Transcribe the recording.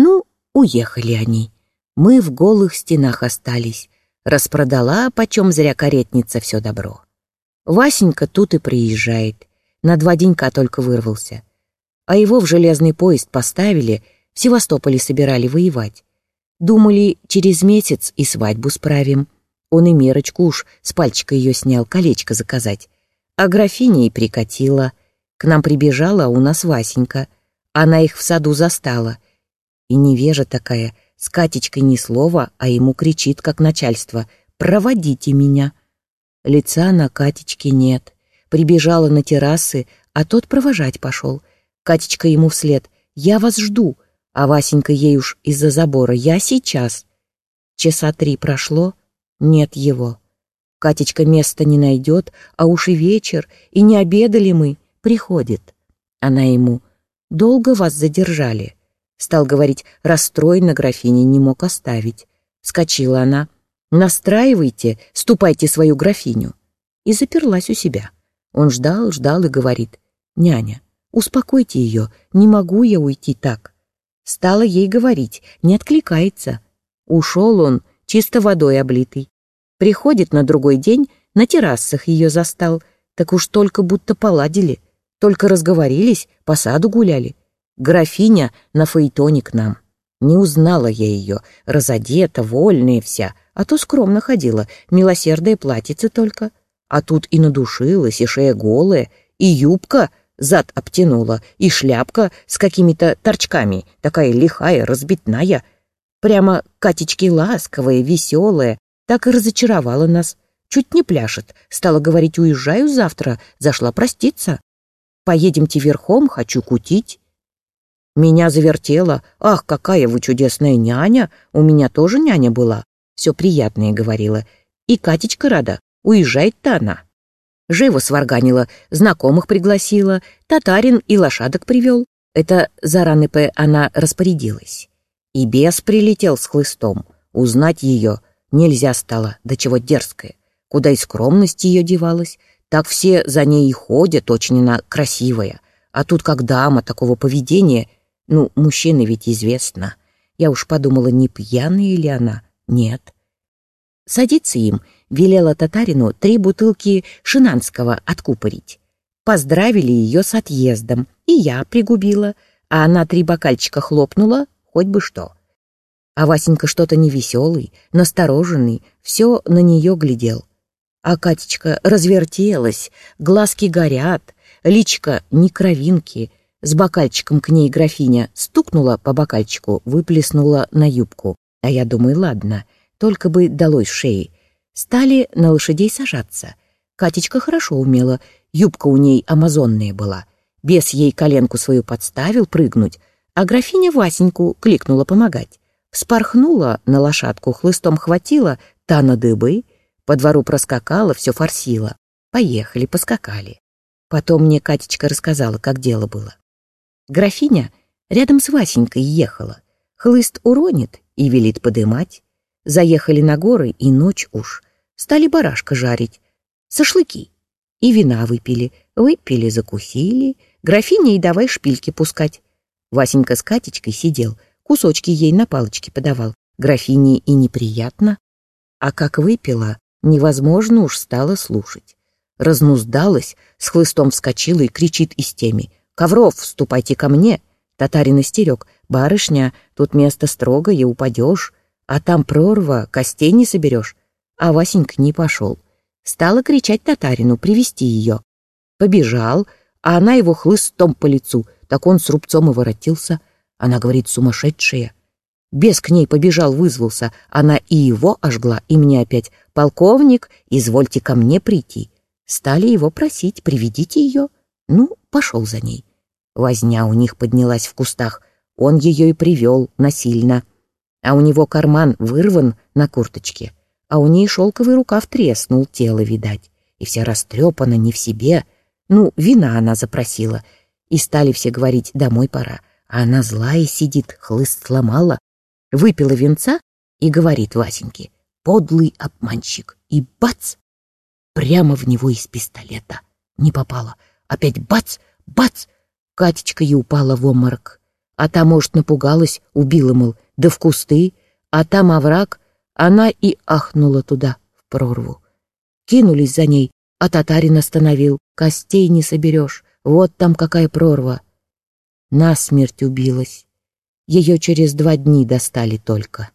Ну, уехали они. Мы в голых стенах остались. Распродала, почем зря каретница, все добро. Васенька тут и приезжает. На два денька только вырвался. А его в железный поезд поставили, в Севастополе собирали воевать. Думали, через месяц и свадьбу справим. Он и мерочку уж с пальчика ее снял, колечко заказать. А графиня и прикатила. К нам прибежала, а у нас Васенька. Она их в саду застала. И невежа такая, с Катечкой ни слова, а ему кричит, как начальство, «Проводите меня!» Лица на Катечке нет. Прибежала на террасы, а тот провожать пошел. Катечка ему вслед, «Я вас жду!» А Васенька ей уж из-за забора «Я сейчас». Часа три прошло, нет его. Катечка места не найдет, а уж и вечер, и не обедали мы, приходит. Она ему «Долго вас задержали?» Стал говорить, расстроена графиня не мог оставить. Скочила она «Настраивайте, ступайте свою графиню». И заперлась у себя. Он ждал, ждал и говорит «Няня, успокойте ее, не могу я уйти так». Стала ей говорить, не откликается. Ушел он, чисто водой облитый. Приходит на другой день, на террасах ее застал, так уж только будто поладили, только разговорились, по саду гуляли. Графиня на фаэтоне к нам. Не узнала я ее, разодета, вольная вся, а то скромно ходила, милосердие платьице только. А тут и надушилась, и шея голая, и юбка зад обтянула, и шляпка с какими-то торчками, такая лихая, разбитная. Прямо Катечки ласковая, веселая, так и разочаровала нас. Чуть не пляшет, стала говорить, уезжаю завтра, зашла проститься. Поедемте верхом, хочу кутить. Меня завертело. Ах, какая вы чудесная няня! У меня тоже няня была. Все приятное говорила. И Катечка рада, уезжает-то она. Живо сварганила, знакомых пригласила, татарин и лошадок привел. Это за раны П. она распорядилась. И бес прилетел с хлыстом. Узнать ее нельзя стало, до чего дерзкая. Куда и скромность ее девалась. Так все за ней и ходят, очень она красивая. А тут как дама такого поведения, ну, мужчины ведь известно. Я уж подумала, не пьяная ли она? Нет. Садиться им — велела татарину три бутылки шинанского откупорить. Поздравили ее с отъездом, и я пригубила, а она три бокальчика хлопнула, хоть бы что. А Васенька что-то невеселый, настороженный, все на нее глядел. А Катечка развертелась, глазки горят, личка не кровинки. С бокальчиком к ней графиня стукнула по бокальчику, выплеснула на юбку. А я думаю, ладно, только бы долой шеи. Стали на лошадей сажаться. Катечка хорошо умела, юбка у ней амазонная была. Бес ей коленку свою подставил прыгнуть, а графиня Васеньку кликнула помогать. Вспорхнула на лошадку, хлыстом хватила, та на дыбы, по двору проскакала, все форсила. Поехали, поскакали. Потом мне Катечка рассказала, как дело было. Графиня рядом с Васенькой ехала. Хлыст уронит и велит подымать. Заехали на горы, и ночь уж. Стали барашка жарить, шашлыки. И вина выпили, выпили, закусили, графиня и давай шпильки пускать. Васенька с Катечкой сидел, кусочки ей на палочке подавал. Графине и неприятно. А как выпила, невозможно уж стало слушать. Разнуздалась, с хлыстом вскочила и кричит из теми. «Ковров, вступайте ко мне!» Татарин истерек. «Барышня, тут место строгое, упадешь, а там прорва, костей не соберешь. А Васенька не пошел. Стала кричать татарину, привести ее. Побежал, а она его хлыстом по лицу, так он с рубцом и воротился. Она говорит, сумасшедшая. Бес к ней побежал, вызвался. Она и его ожгла, и мне опять. «Полковник, извольте ко мне прийти». Стали его просить, приведите ее. Ну, пошел за ней. Возня у них поднялась в кустах. Он ее и привел насильно. А у него карман вырван на курточке а у ней шелковый рукав треснул, тело видать, и вся растрепана, не в себе. Ну, вина она запросила, и стали все говорить «домой пора», а она злая сидит, хлыст сломала, выпила венца и говорит Васеньке «подлый обманщик», и бац! Прямо в него из пистолета. Не попала. Опять бац, бац! Катечка и упала в обморок. А та, может, напугалась, убила, мол, да в кусты, а там овраг, она и ахнула туда, в прорву. Кинулись за ней, а татарин остановил. Костей не соберешь, вот там какая прорва. Насмерть убилась. Ее через два дни достали только.